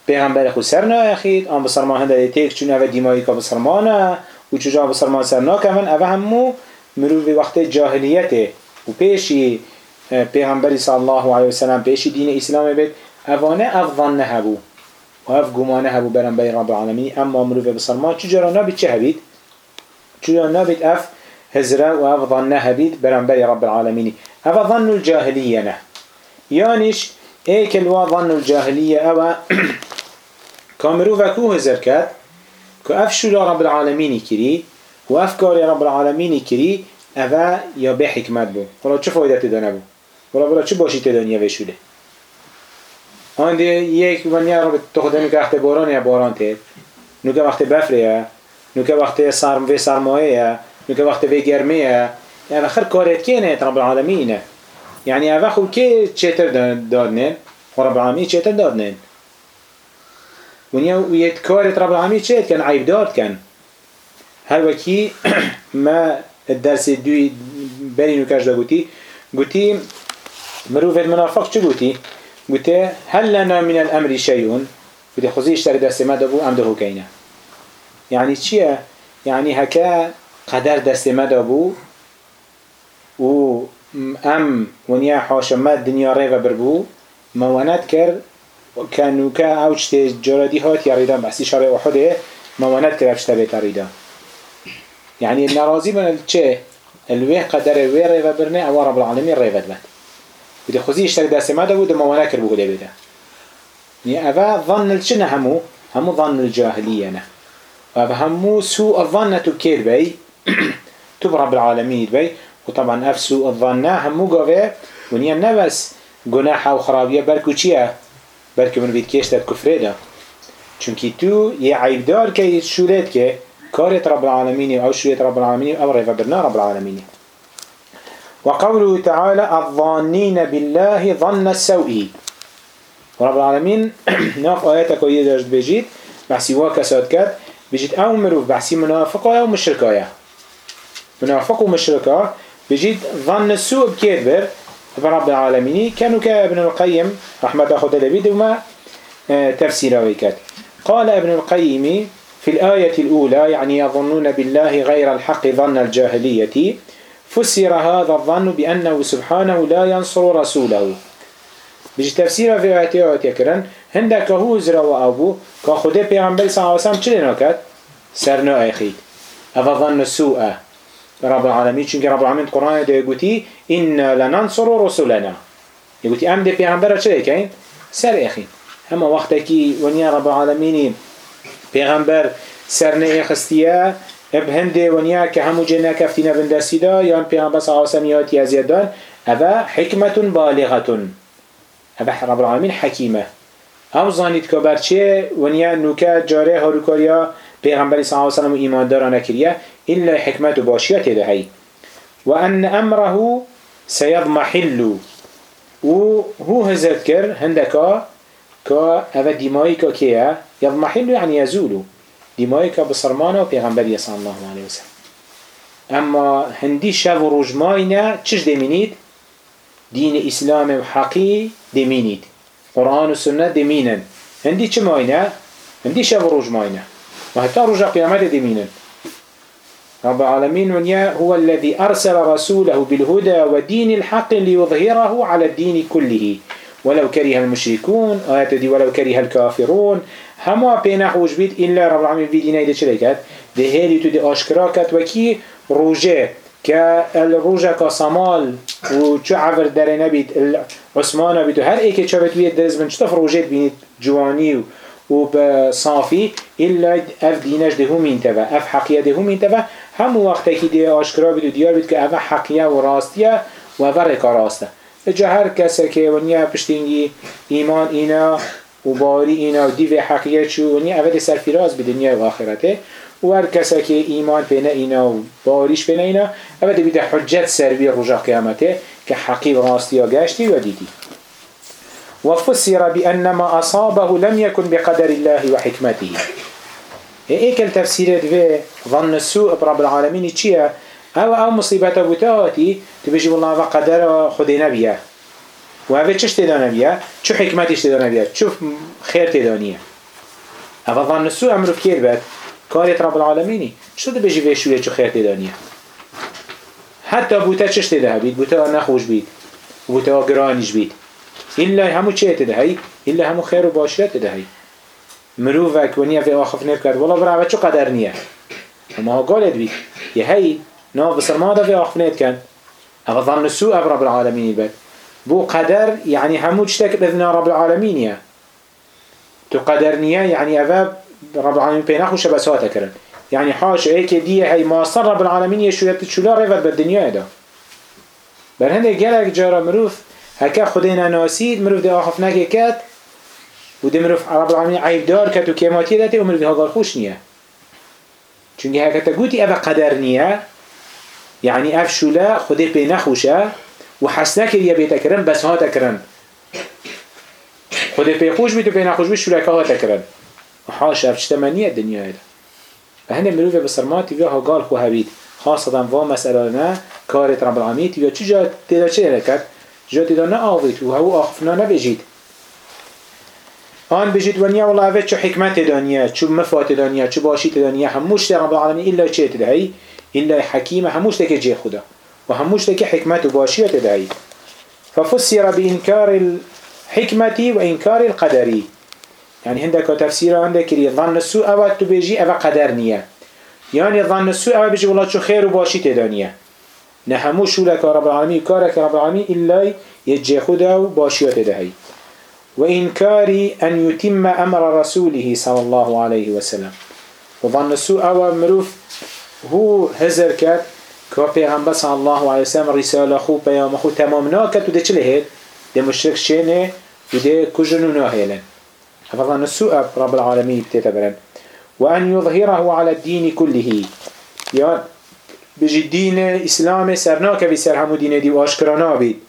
پیغمبر خود سر ناخید آن بسرمان هنده تیک چون اوه دیمایی که بسرمانه و چجا بسرمان سر ناکمن اوه همو مروف وقت جاهلیته و پیشی پیغمبری صلی الله علیه وسلم پیش دین اسلام بید اوانه افضان هبو و اف گمانه هبو برن بین رب العالمین. اما مروف بسرما چجورا نابید چه هبید؟ چجورا نابید اف هزره و اف ظن هبید برن بین رب العالمین؟ اف ظن الجاهلیه نه. یانش ایک الوا ظن الجاهلیه او کامروف کو هزر کرد که اف شولا رب العالمین کری و اف کاری رب العالمین کری اوه یا به حکمت بو. حالا چه فایدت دانه بو؟ ولا ولا چه باشی تدانیه وشوله آن یک ونیا رو تخدمی که وقت باران یا باران تید نوکه وقت بفریه نوکه وقت سرم و سرمایه نوکه وقت و گرمیه يعني آخر كارت كينه رب العالمين يعني أفا خو كي تشتر دادنين رب العالمين تشتر دادنين ونيا ويت كارت رب العالمين تشتر كان عيب داد كان هل وكي ما الدرس دوي بري نوكاش دا قوتي قوتي مروف المنافق چه گوتی؟ هل لنا من الامر شيء گوته خوزی اشتر دست ما دابو ام دهو کینه يعني چیه؟ يعني هكا قدر دست ما دابو و ام ونیا حاشمه دنیا ریو بربو موانت کر كانوا كا اوش جرادي هات يريدان بحسي شرع وحده موانت كر افشتا بيت يريدان يعني النرازي من الچه الوه قدر الوه ريو برنه او رب العالمين ريو بد بده خوزي اشتري دست ما دو دما ونكر بقول بده يعني أبا ظن الشنة همو؟ همو ظن الجاهلية نه. وأبا همو سوء الظن تبكير بي تب رب العالمين بي وطبعا أف سوء الظن همو قوي ونيا نبس جناح وخرابية بركو چيه بركو من بيت كيشتت كفره ده تو يه عيبدار كي شورت كي كارت رب العالمين أو شورت رب العالمين أو ريفا برنا رب العالمين وقوله تعالى الظانين بالله ظن السوء. ورب العالمين ناف آياتك ويدرج بجيت بحسي واكسات كات بجيت أو مروف بحسي منافقة أو مشركة منافق ومشركة بجيت ظن السوء بكيدبر فرب العالمين كانوا كابن القيم رحمة أخذ لبيد وما آه، تفسير ويكات قال ابن القيم في الآية الأولى يعني يظنون بالله غير الحق ظن الجاهلية. فسر هذا الظن بأنه سبحانه لا ينصر رسوله. بيجي تفسير في آيات يكرن هندك هو زرا وأبو كخده پیغمبر صلى الله عليه وسلم چلي ناكد سرنا أخيد أفا ظن السوء رب العالمين چونك رب العالمين القرآن ده يقولي إنا لننصر رسولنا. يقولي أم ده پیغمبر چلي كين سر أخيد هما وقتكي ونيا رب العالمين پیغمبر سرنا اخستيه اب هنده ونیا که همو جنه کفتینه بندستی دا یان پیغمبر صلی اللہ علیہ وسلم یاتی ازیدان اوه حکمت بالغت اوه رب العالمین حکیمه. او زانید که برچه ونیا نوکه جاره هاروکاریا پیغمبر صلی اللہ علیہ وسلم ایمان دارا نکریه إلا حکمت و باشیت ده هی و ان امره سيضمحل و هو هزت كر هندكا كا اوه ديمائي كا كيه يضمحل يعني يزول ديمائي كا بصرمانه و پیغمبر صلى الله عليه وسلم اما هندي شو و رجمائنا چش دمينيد دين اسلام و حقي دمينيد قرآن و سنة دمينن هندي چه ماينه هندي شو و رجمائنا و حتى رجا قيامت دمينن رب العالمين ونيا هو الذي أرسل رسوله بالهدى ودين الحق ليظهره على الدين كله ولو كره المشركون آيات دي ولو كره الكافرون. هما بينا حوش بيت إلا رب العالمين في ديناي دي شركات دي هالي تو دي وكي روجه كالروجة كصمال وشو عفر داري نبيت عثمانة بيتو هر ايكي شابت بيت درز من شطف روجه بينت جواني وصافي إلا أف دينش دهو مين تبا أف حقية دهو مين تبا هم وقتك دي أشكرا بيتو ديار و كأف حقية وراستية وفرق راسته جا هر کسی که ونیا پشتینگی ایمان اینا و باری اینا و دیو حقیه چو ونیا اوه دی سرفیراز به دنیا و آخرته. و هر کسی که ایمان پینه اینا و باریش پینه اینا دی بیده حجت سروی رجا قیامته که حقی و راستی و گشتی و دیدی. وفسر بأن ما لم يكن بقدر الله وحكمته ايك التفسير في ظن السوء برب العالمين چيه او او مصيبته بتاعتي تبجي والله و قدر خدي نبيه و اوه چش تدا نبيه چو حكمتش تدا نبيه چو خير تدانيه او ظن السوء امرو كير بات كاريت رب العالمين چطور تبجي في شوية چو خير تدانيه حتى بوتا چش تدا بيت بوتا نخوش بيت بوتا گرانش بيت إلا همو چه تدهي إلا همو خير و باشرت تدهي مروفك ونیا في آخف نبكت والله برا چو قدر نیه اما ها قالت بي یه ناف بسر ما هذا في آخفنات كان. هذا ظن السوء رب العالمين بل. بو قدر يعني هموش تك بإذن رب العالمين يا. تو قدرنيا يعني أفا رب العالمين بيناخو شبساتك كرن يعني حاش هيك دي هي ماصر رب العالمين يشو يتشولا رفت بالدنيا ده بل هنده جلك جارة مروف هكا خدينا ناسيد مروف دي آخف ناكي كات وده مروف رب العالمين عيب دار كات وكيماتي داتي ومروف دي هذا الخوش نيا. چونك هكا تقوتي أبا قدر نيا یعنی اف شولا خوده پی نخوشه و بس ها تکرن. خوده پی خوش بیت و پی نخوش بیت شولا که ها تکرن. حاش اف چتمنیه دنیا ده و هنده مروف و ها گال خواه بید خاصة و مسئله نه کارت رب العالمین یا چی جا تیدا چه نکرد جا تیدا نه آوید و هاو آن بجید ونیا والله اوه چو حکمت دانیه چو مفات دانیه چو باشیت دانیه هموش رب العالمین إلا چه تدهی إلا حکیم هموش تک جه خدا و هموش تک حکمت و باشیت تدهی ففسر بإنكار الحكمة وإنكار القدري يعني عندك تفسير عندك ظن السوء أو تبيجي أو قدر نية. يعني ظن السوء أو بيجي والله شو خير وباشي تدانية نهموش لك رب العالمين كارك رب العالمين إلا يجي خدا وباشي تدهي وإنكار أن يتم أمر رسوله صلى الله عليه وسلم. وظن السوء أو مروف هو هزر کرد که پیغمبر صلی الله علیه وسلم رساله خو پیام خو تمام ناکد و ده چلی هید؟ ده مشرک شینه وده ده کجن و ناهیلن حفظنا السوء رب العالمين تتبرن وأن يظهره على الدين كله يعني بجي دين إسلام سرناك في سرهم دين دي وأشكرنا بي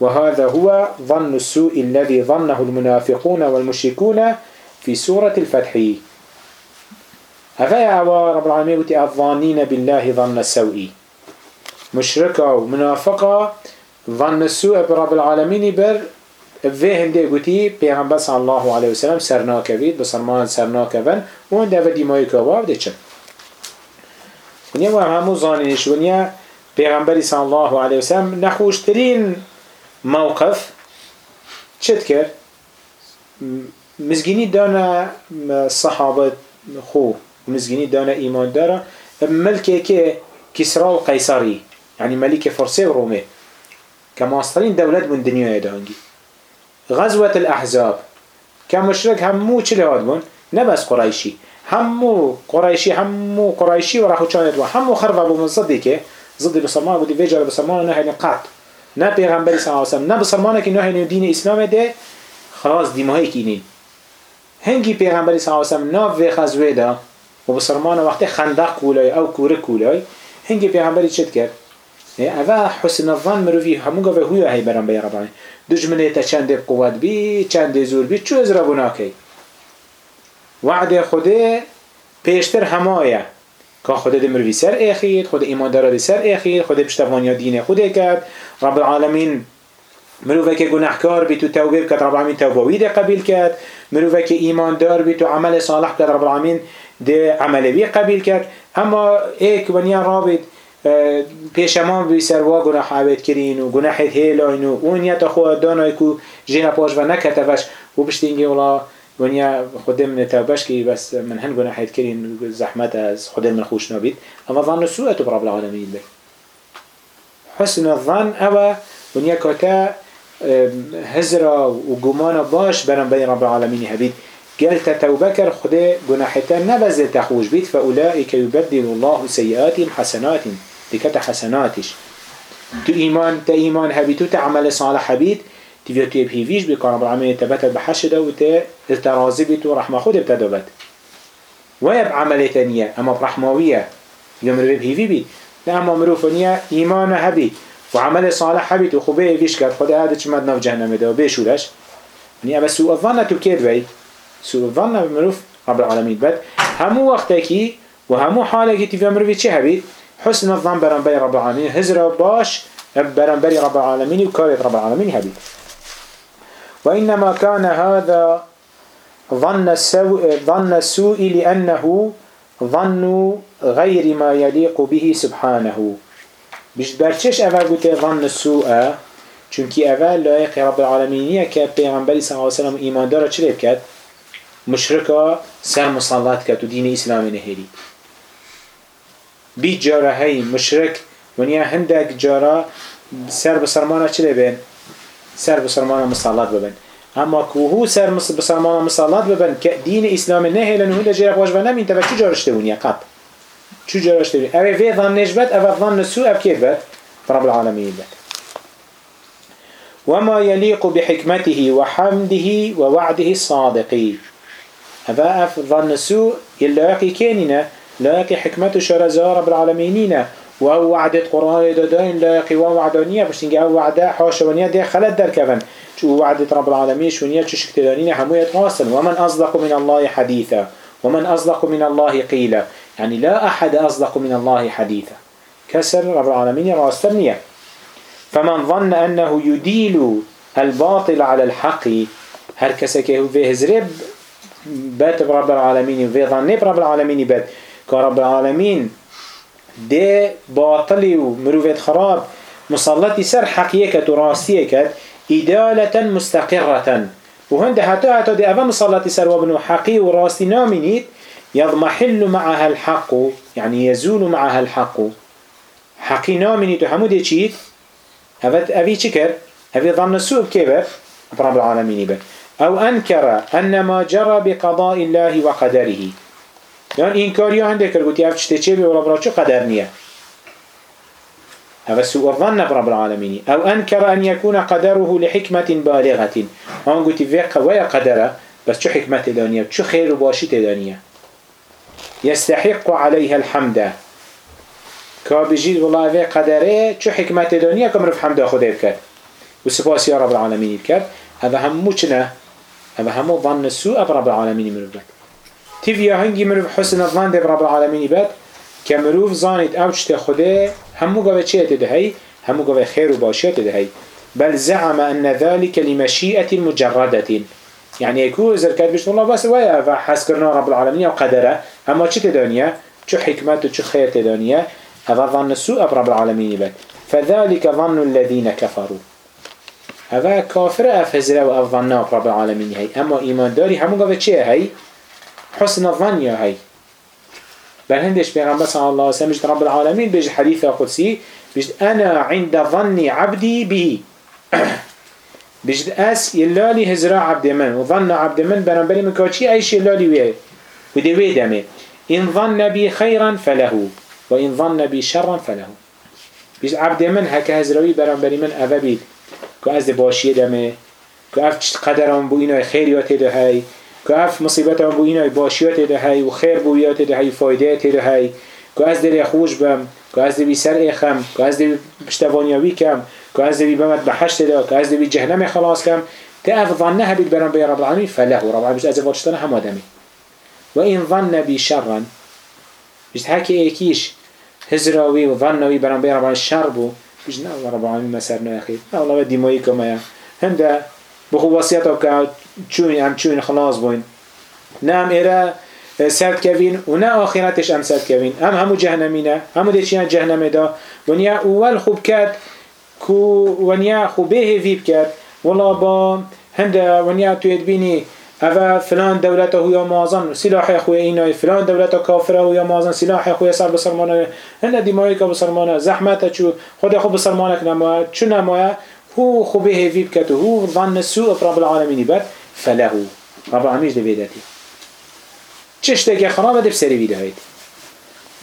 وهذا هو ظن السوء الذي ظنه المنافقون والمشركون في سورة الفتحي هذا هو رب العالمين قلت الظانين بالله ظن السوء مشركة ومنافقة ظن السوء برب العالمين بر في هنده قلتي پیغمبر صلى الله عليه وسلم سرناك بيت بصرمان سرناك بن. وهنده و ديمايك واب ده چن ونیا و همو ظانينش ونیا پیغمبر صلى الله عليه وسلم نخوشترين موقف چت کرد؟ مزگینی دانا صحابه خو مزگینی دانا ایمان داره. ملکه که کسرا و قیصری يعني ملك فرسي ورومي كماسترين دولت من دنيا دانجي غزوة الأحزاب. كمشرك همو چلي هاد بون؟ نبس قريشي همو قريشي همو قريشي وراحو كانت همو خربا بمصدي كه ضد بسلمان بودي فيجر بسلمان نه قط. نه پیغمبری صلی الله علیه و نه بسلمانه که نه دین اسلام ده. خلاص دیمایی کینین هنگی پیغمبری صلی الله علیه و نه و ده و بسلمان وقتی خندق کولای او کوره کولای هنگی پیغمبری چت کرد؟ اوه حسن الظن مروفی همون گفه هویا هی برم بی ربانی. دجمنه تا چند قوت بی چند زور بی چو از ربونا کی؟ وعد خوده پیشتر همایه. که خود مروی سر اخید خود ایمان داره سر اخید خود پشتوانیا دین خوده کرد. رب العالمین مروفه که گناهکار بی تو توبه بکد رب العالمین توبه قبیل کرد. مروفه که ایمان دار بی تو عمل صالح کرد رب العالمین ده عمل بی قبیل کرد. اما ایک ونیا رابط پیشمان بی سروا گناه عبید کرین و گناه هیلاین و اون تا خود دانای کو جینا پاش و نکتفش و بشتینگی اولا ونیا خودم من که بس من هن گناه حید کرین زحمت از خودم من خوش نبید اما ظن سوء تو برب العالمین حسن الظن او ونیا کتا هزرا و گمان باش برم بین رب العالمین هبید. قالت توبة كر خده جناحتان نبذ تخوش بيت فأولئك يبدل الله سيئاتهم حسنات دكتا حسناتش. تو إيمان تا إيمان هبي تو تعمل صالح هبيت تبيو تيب هيفيش بك رب العالمين تبتت بحشده وتا الترازي بيت ورحمة خود بتدوبت ويب عمل تانية أما برحموية ربيب هيفي بيت. لا أما مروفانية إيمان هبي وعمل صالح هبيت وخبه هيفيش كر خده هذا چمدنا في جهنم ده وبيشولش يعني أبا سوء الظن تبكيد بي سوء الظن بمروف رب العالمين بد همو وقتكي وهمو حالك تفيا مروفي چه هبيت حسن الظن برنبري رب العالمين هزر باش برنبري رب العالمين وكارت رب العالمين هبيت وإنما كان هذا ظن السوء, ظن السوء لأنه ظن غير ما يليق به سبحانه. بيش برچش أفا قلت ظن السوء چونكي أفا لائق رب العالمين که پیغمبری صلی الله علیه و سلم ایمان داره چه مشركة سر مصلات كاتو دين إسلام نهيري بي جارة هاي مشرك ونيا هندك جارة سر بسرمانة چلي بين سر بسرمانة مصلات ببن اما كوهو سر بسرمانة مصلات ببن كدين إسلام نهي لنهو لجيرك واجبه نمين تبا چو جارشتهون يا قط. چو ونيا اوه في ظن نجبت اوه ظن نسو اب كيف بات رب العالمين بات وما يليق بحكمته وحمده ووعده الصادقين هذا أف ظن سوء يلاقي كيننا لاقي حكمته شرزا رب العالمينينا وهو وعدت قرآن دادين لاقي وعدانية باش تنجي أو وعدا حاشا ونيا دي خلت در كفن. شو وعدت رب العالمين شونيا شو شكتدانين همو يتواصل. ومن أصدق من الله حديثا. ومن أصدق من الله قيلا. يعني لا أحد أصدق من الله حديثا. كسر رب العالمين راستنية فمن ظن أنه يديل الباطل على الحق هر كسكه في هزرب بات رب العالمين في ظن رب العالمين بات. كرب العالمين ده باطل ومروفيت خراب مسلطي سر حقيقة وراستية إدالة مستقرة. وهند حتى حتى دي أفا مسلطي سر وابنو حقي وراستي نامنيت يضمحل معها الحق يعني يزول معها الحق. حقي نامنيت وحمو دي چيت؟ أفي چكر أفي ظن السوء بكيبر رب العالمين بر أو أنكر أن ما جرى بقضاء الله وقدره. يعني إنكاري عندك قلت يا فتشتي چه بي ولا برا چه قدر هذا سوء الظن برب العالمين. أو أنكر أن يكون قدره لحكمة بالغة. هون قلت في قوية قدره بس شو حكمة دانية؟ شو خير وباشي دانية؟ يستحق عليها الحمد. كابجيد والله في قدره شو حكمة دانية؟ كم رف حمد خده بكت وسباس يا رب العالمين بكت هذا هم مچنا هذا هم ظن السوء برب العالمين من بكت تيفيا هنگي مروف حسن الظن ده برب العالمين بكت كمروف ظانت اوچت خده همو قوة چه تدهي همو قوة خير وباشية تدهي بل زعم أن ذلك لمشيئة مجردة. يعني يكون زركات بيش والله بس ويا فحس كرنا رب العالمين وقدره أما چه تدانيا چو حكمت وچو خير تدانيا هذا ظن السوء برب العالمين بل فذلك ظن الذين كفروا. هذا كافر أفزر وأفظنا رب العالمين هي أما إيمان داري همو قوة چه هي حسن الظن يا هي بل هندش بيغمبر صلى الله وسلم رب العالمين بيج حديث قدسي بيج أنا عند ظن عبدي به بيج أس يلالي هزراء عبد من. وظن عبد من بنبري من كوشي أي شيء يلالي ويه ودي ويدمه إن ظن بي خيرا فله وإن ظن بي شرا فله بيش عبد من هكا هزروي برام بري من أفا كو أزد باشيه دمه كو أف قدرهم بو خيريات ده هاي كو أف مصيبتهم بو إنو باشيات ده هاي وخير بويات ده هاي فايدات ده هاي كو أزد دل خوش بم كو أزد بي سر إخم كو أزد بشتوانيوي كم كو أزد بي بمت بحشت ده كو أزد بي جهنم خلاص كم تأف ظنها بيت برام بري رب العالمين فله رب العالمين بيش أزد واتشتنا هم دمه وإن ظن بي شرا بيش هكي ايكيش هزراوي وظنوي برام برام برام الشر بو. بيش نا رب العالمين مسرنا أخي لا والله بدي موي كما يا هندا بخو وصيته كا چون ام چون خلاص بوين نام إيرا سرد كوين ونا آخرتش ام سرد كوين ام همو جهنمينه همو ديشيان جهنم دا ونيا اول خوب كات كو ونيا خوبه فيب كات والله با هندا ونيا تو يدبيني اوه فلان دولت هویا مازن سلاح خوی اینای فلان دولت کافره هویا مازن سلاح خوی سر بسرمانه هنده دیمایی که بسرمانه زحمت چو خود خود بسرمانه نمایه چو نمایه هو خوبه هیوی بکت هو ظن سوء رب العالمین بد فله رب العالمین دویدتی چشته خرابه دب سری ویده هید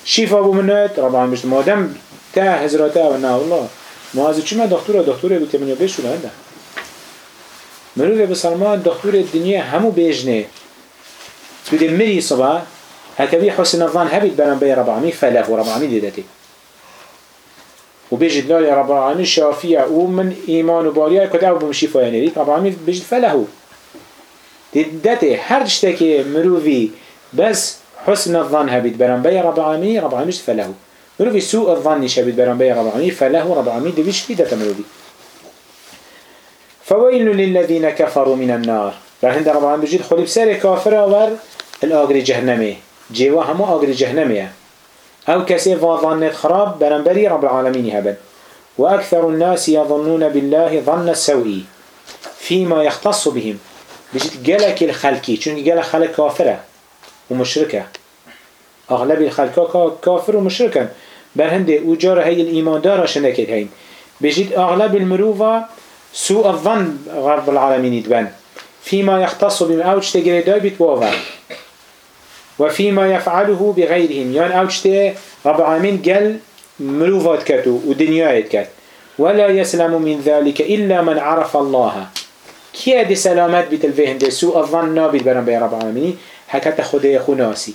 شیفا بو منویت رب العالمین مادم تا هزراته و نه الله. ما از چما دکتور دکتور بوده منو بشونه هنده مروف بسلمان دكتور الدنيا همو بيجنه تودي مري صبا هكذا حسن الظن هبت برن بي رب العالمين فله رب العالمين ديدتي وبيجد لا رب العالمين شافية ومن إيمان وبارية كده أو بمشي فاينري رب العالمين بيجد فله ديدتي هر تشتكي مروفي بس حسن الظن هبت برن بي رب العالمين رب العالمين فله مروفي سوء الظن شبت برن بي رب فله رب العالمين ديش ديدت مروفي فويل للذين كفروا من النار. فهند العالمين بجد خلي بسر كافر ور الآجر جهنمي. جيوا همو آجر جهنمي أو كسي ظنت خراب برنبري رب العالمين هبن وأكثر الناس يظنون بالله ظن السوء فيما يختص بهم. بجد جلك الخلقي چون جلك خلق كافرة ومشركة. أغلب الخلق كافر ومشركا برهند وجار هاي الإيمان دار شنكت هين بجد أغلب المروفة سوء الظن رب العالمين يتبن. فيما يختص بهم أوجت جريداي بتوافر وفيما يفعله بغيرهم. يعني أوجت رب العالمين قال مروفات كتو ودنيا كت ولا يسلم من ذلك إلا من عرف الله. كي دي سلامات بتلفهن دي سوء الظن نابد برن بي رب العالمين؟ حكت خدي خناسي.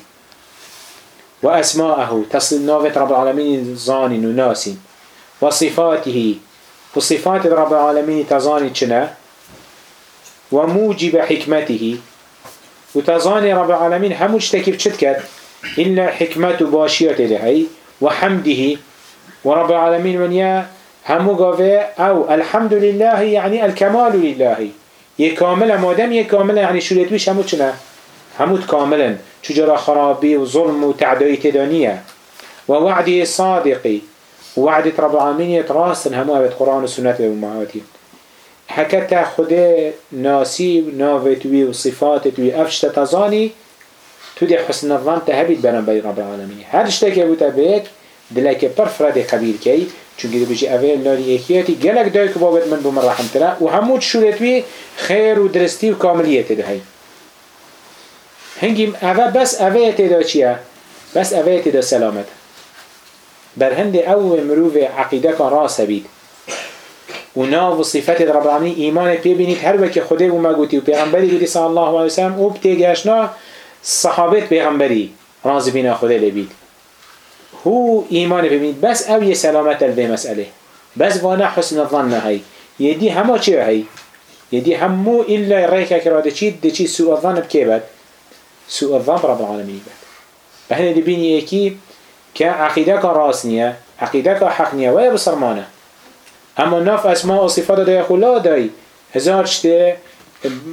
وأسماءه تصل نافت رب العالمين ظان وناسي وصفاته وصفات رب العالمين تزاني چنا وموجب حكمته. وتزاني رب العالمين هموش تكيب چد إلا حكمة باشيات لهي وحمده. ورب العالمين من يا همو قوة أو الحمد لله يعني الكمال لله. يكامل مادام يكامل يعني شو ليتويش همو چنا همو كاملا شجرة خرابي وظلم وتعدي تدانية. ووعده صادقي. وعدة رب العالمين يتراسن همو أبد قرآن والسنة ومعاتين حكتا خده ناسي نافتوي وصفاتوي أفش تتزاني تودي حسن الظن تهبيت برن بي رب العالمين هر اشتاك يبوت بيك دلك برفرد قبيل كي چونكي دي بيجي أول ناري إيكياتي جلك دايك بابت من بمر رحمة الله وهموت شولتوي خير ودرستي وكاملية ده هنجي أفا بس أفا تدا چيا بس أفا تدا سلامت. بر هند او مروف عقیده کن راس بید و ناو صفت رب العالمین ایمان پی بینید. هر وکی خوده و مگوتی و پیغمبری گوتی صلی الله علیه وسلم او بتیگشنا صحابت پیغمبری راز بینا خوده لبید. هو ایمان پی بینید. بس او یه سلامت البه مسئله. بس وانا حسن الظن هی. یدی همه چی هی؟ يدي همو إلا ريكا كراده چي دي چي سوء الظن بكي بد. سوء الظن رب العالمين بد. بحنا دي بيني يكي كعقيدة راسنية عقيدة حق نية ويا بصرمانة أما ناف أسماء وصفات دا يقول لا داي هزار شتى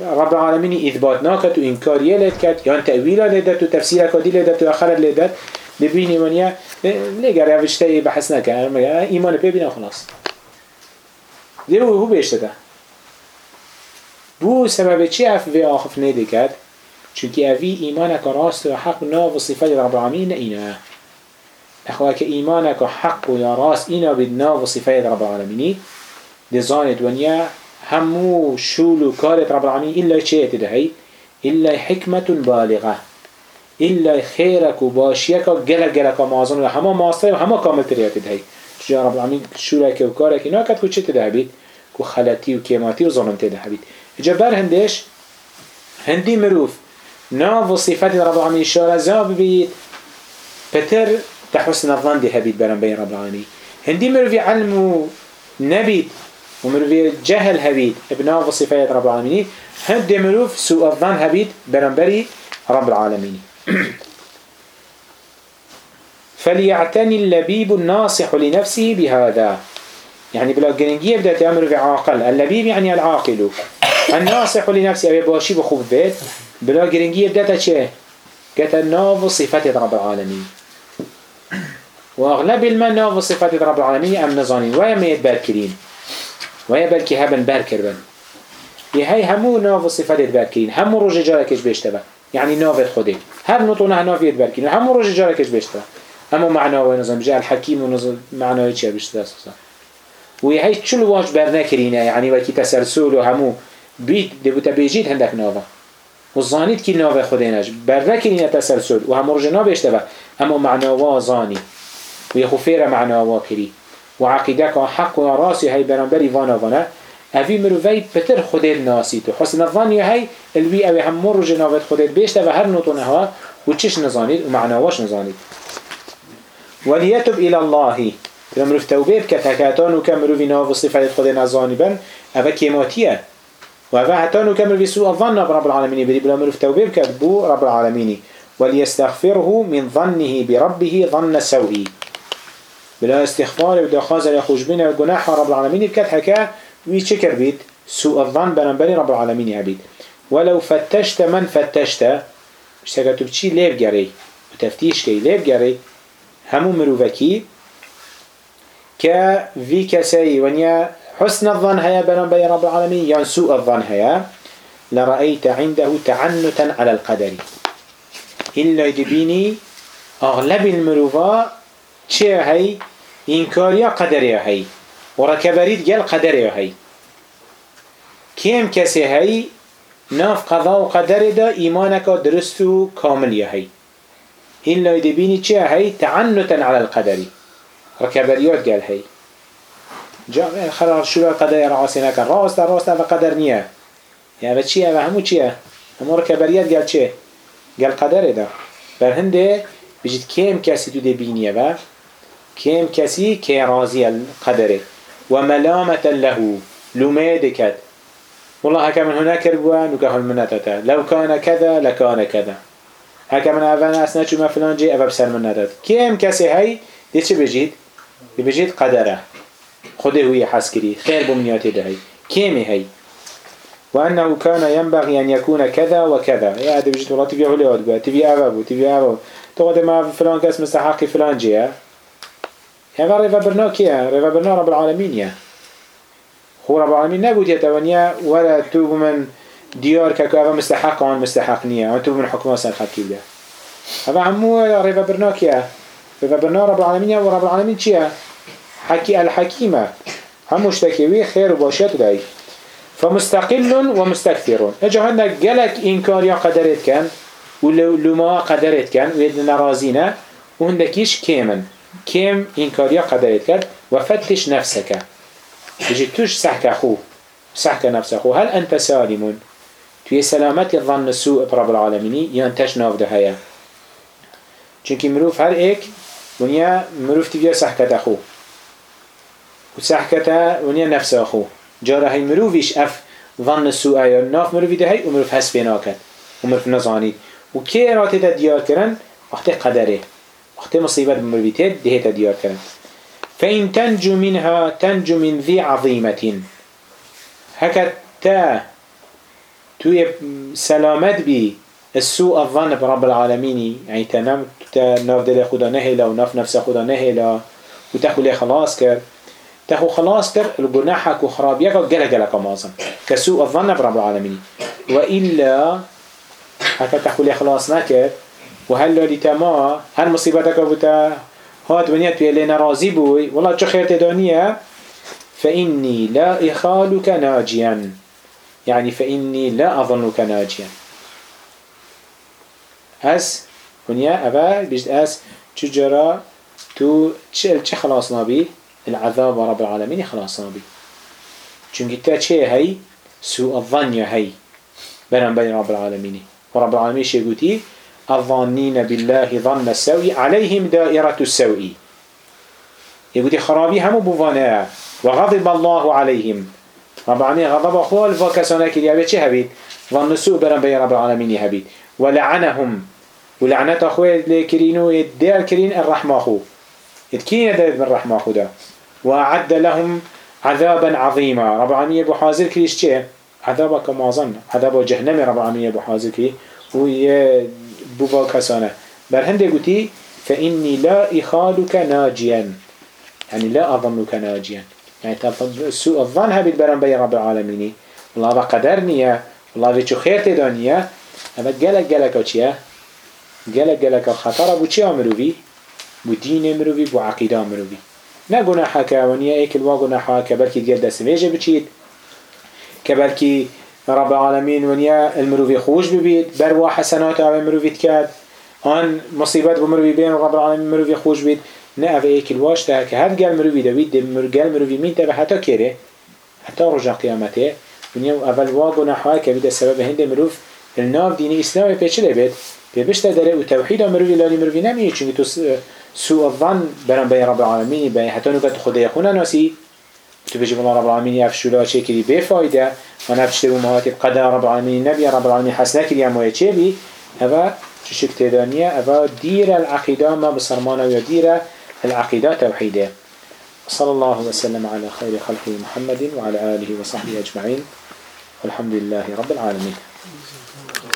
رب العالمين إثبات ناكت وإنكارية لدكت يعني تأويلة لدت وتفسيرة كدي لدت وآخرة لدت دبيني منيا ليه قال يفتشتي بحثنا كان إيمان بيبنا خلاص. دي هو بيشتده بو سبب چی اف وی آخف نیده کرد؟ چونکه اوی ایمانک راست و حق ناو و صفت رب العالمین اینه اخوة كإيمانك حق يا راس إنا بدنا وصفات رب العالمين دي زانت ونيا همو شولو كارت رب العالمين إلا شيء تدهي إلا حكمة بالغة إلا خيرك وباشيك جل جلك مازن وهما ماستر وهما كامل تريات هاي شو رب لك وكارك هنا كت كوشت تدهبيت كو خلاتي وكيماتي وظلم تدهبيت جبر هندش هندي مروف. ناف وصفات رب العالمين شارع زاب بيت بتر تحسن الظن دي هبيت بين رب العالمين هندي مروفي علم نبيت ومروفي جهل هبيت. ابناف وصفات رب العالمين هندي مروف سوء الظن هبيت برم بري رب العالمين. فليعتني اللبيب الناصح لنفسه بهذا. يعني بلا جنجية بدأت يأمر في عاقل. اللبيب يعني العاقل. الناصح لنفسه. أبي باشي بخوف بيت. بلا جنجية بدأت شيء. قالت الناف صفات رب العالمين. وأغلب الماء ناف صفات رب العالمين أم نظانين ويا ما يتباركرين ويا بلكي هبن باركر بن. يهي همو ناف صفات يتباركرين همو رجي جاركش بيشتبه يعني نافت خودك هر نطونه نافت يتباركرين همو رجي جاركش بيشتبه اما معناه ونظام جاء الحكيم ونظام معناه چه بيشتبه أساسا. ويهي چل واج برنكرينه يعني وكي تسلسل وهمو بيت دبوتا بيجيد هندك نافه وظانيت كي نافه خودينش برنكرينه تسلسل. وهمو رجي يشتبه اما معناه وظاني ويخفير معناه وكري وعقيدك حق وراسي هاي برنبري وانا وانا اوی مروی پتر خودت ناسید و حسن الظن هی الوی اوی هم مر جنابت خودت بیشتر و هر نوتونه ها و چش نزانید و معناواش إلى الله. إذا مروف توبه بكت هكاتان وكمرو في ناف صفات خود نزاني بن. أفا كيماتية. وأفا هتان وكمرو في سوء الظن برب العالمين. بدي بلا مروف توبه بو رب العالمين. وليستغفره من ظنه بربه ظن سوئي بلا استغفار ودا خازر يخوش بنا وجناح رب العالمين بكت حكا ويشكر بيت سوء الظن بنبري رب العالمين يعبيد ولو فتشت من فتشت. اشتغلت بشي ليف جري وتفتيش كي ليف جري همو مروفكي كفي كسي ونيا حسن الظن هيا بنبري رب العالمين يعني سوء الظن هيا لرأيت عنده تعنتا على القدر إلا يدبيني أغلب المروفا چه هي إنكاريا قدريا هي. وركبريت جل قدريا هي. كيم كسي هي؟ ناف قضاء وقدر دا إيمانك درست و كامل هي. إلا يدبيني چه هي؟ تعنتا على القدر. ركبريات قال هي. جا خلال شو قدر رعاسينا كان راست راست قدر نيه يعني چيه همو چيه همو ركبريات قال چه قال قدر دا. برهنده بجد كيم كسي تو دبينيه با؟ كيم كسي كي راضي القدر وملامة له لمادكت والله هكا من هناك ربوا نكهل منتتا لو كان كذا لكان كذا هكا من أفانا أسنا شو ما فلان جي بسر منتت كيم كسي هاي دي چه بجيد؟ دي بجيد قدره. خده هو حسكري خير بمنياتي ده هاي كيم هاي وأنه كان ينبغي أن يكون كذا وكذا يا هذا بجيت والله تبي هولي أدبا تبي أبابو تبي أبابو تقعد ما فلان كاس مستحقي فلان جيه هذا ريفا برنا كيا ريفا برنا رب العالمين يا. رب العالمين نقول يتوانيا ولا توب من ديار كاكو هذا مستحق وان مستحق نية وان توب من حكمه سن خد كيبدا هذا عمو ريفا برنا كيا ريفا برنا رب العالمين ورب العالمين كيا حكي الحكيمة. هم مشتكيوي خير وباشات داي فمستقل ومستكثر. اجا هناك جلك إنكار يا قدرت كان ولما قدرت كان ويدنا رازينا وهندكيش كيمن. كم إنكاريا قدرت كد وفتش نفسك بجي توش سحك أخو سحك نفس أخو هل أنت سالم توي سلامت الظن السوء برب العالمين ينتش ناف ده هيا چونكي مروف هر ايك ونيا مروف تبيا سحكت أخو وسحكتا ونيا نفس أخو جاره هاي مروفيش أف ظن السوء يا ناف مروفي ده هاي ومروف هس بيناكت ومروف نظاني وكي راتي ديار كرن وقت قدره. وقت مصيبة بمرويتات دهيتا ديار كرن فإن تنجو منها تنجو من ذي عظيمة. هكا تا توي سلامت بي السوء الظن برب العالمين. يعني تنام ناف دل خدا نهلا وناف نفس خدا نهلا وتاخو لي خلاص كر تاخو خلاص كر الجناحك وخرابيك وقلق قلق مازن. كسوء الظن برب العالمين وإلا هكا تاخو لي خلاص نكر و هل لالی تما هر مصیبت که بوده هات بنیت پیلی نرازی بوی والله چه خیر تدانیه فإني لا إخالك ناجيا. يعني فإني لا أظنك ناجيا. أس هنيا أبا بجد أس تجرى تو تشل تش خلاص نبي العذاب رب العالمين خلاص نبي چونك تا چه هاي؟ سوء الظن هاي. بنا بين رب العالمين. ورب العالمين شيء قوتي الظانين بالله ظن السوء عليهم دائرة السوء. يقولي خرابي همو بوانا وغضب الله عليهم. رب غضب أخوة الفاكسانا كريا بيت چه هبيت ظن السوء برن بين رب العالمين هبيت ولعنهم ولعنة أخوة لكرينو يدير كرين الرحمة أخوه يتكين يدير من الرحمة أخوه ده وأعد لهم عذابا عظيما رب العالمين يبو حاضر كريش چه؟ عذابا كما ظن. عذاب جهنم رب العالمين يبو حاضر كري ويبو كسانه برهنده قوتي فإني لا إخالك ناجيا. يعني لا أظنك ناجيا. يعني سوء الظن هبت برن بي رب العالمين والله بقدر نية والله بيشو خير تدانية اما جلك جلك وچيه جلك جلك الخطر بو چه مروي بو دين مروي بو عقيدة مروي نه گناحه که ونیا ایکل وا گناحه که بلکی دیگر دست که بلکی رب العالمین ونیا المروفی خوش ببید بر و حسنات او مروفیت کرد آن مصیبت بمروفی بین رب العالمین مروفی خوش بید. نه او ایکل واش ده که هر گل مروفی دوید ده گل مروفی مین تبه حتی کره حتی رجا اول وا گناحه که سبب هند مروف. الناف دینی اسلام پیچه بید. بيبشت داره و توحید مروی لالی مروی نمیه چون تو سوء الظن برام بين رب العالمين بين حتى نوكت خدای خونه ناسي تو بيجي بالله رب العالمين يفشولا شيء كذي بفايدة ونفشت بمهات قدر رب العالمين نبي رب العالمين حسنا كذي أما يشبي هذا شك تدانية هذا دير العقيدة ما بصرمانة ودير العقيدة توحيدة صلى الله وسلم على خير خلقه محمد وعلى آله وصحبه أجمعين والحمد لله رب العالمين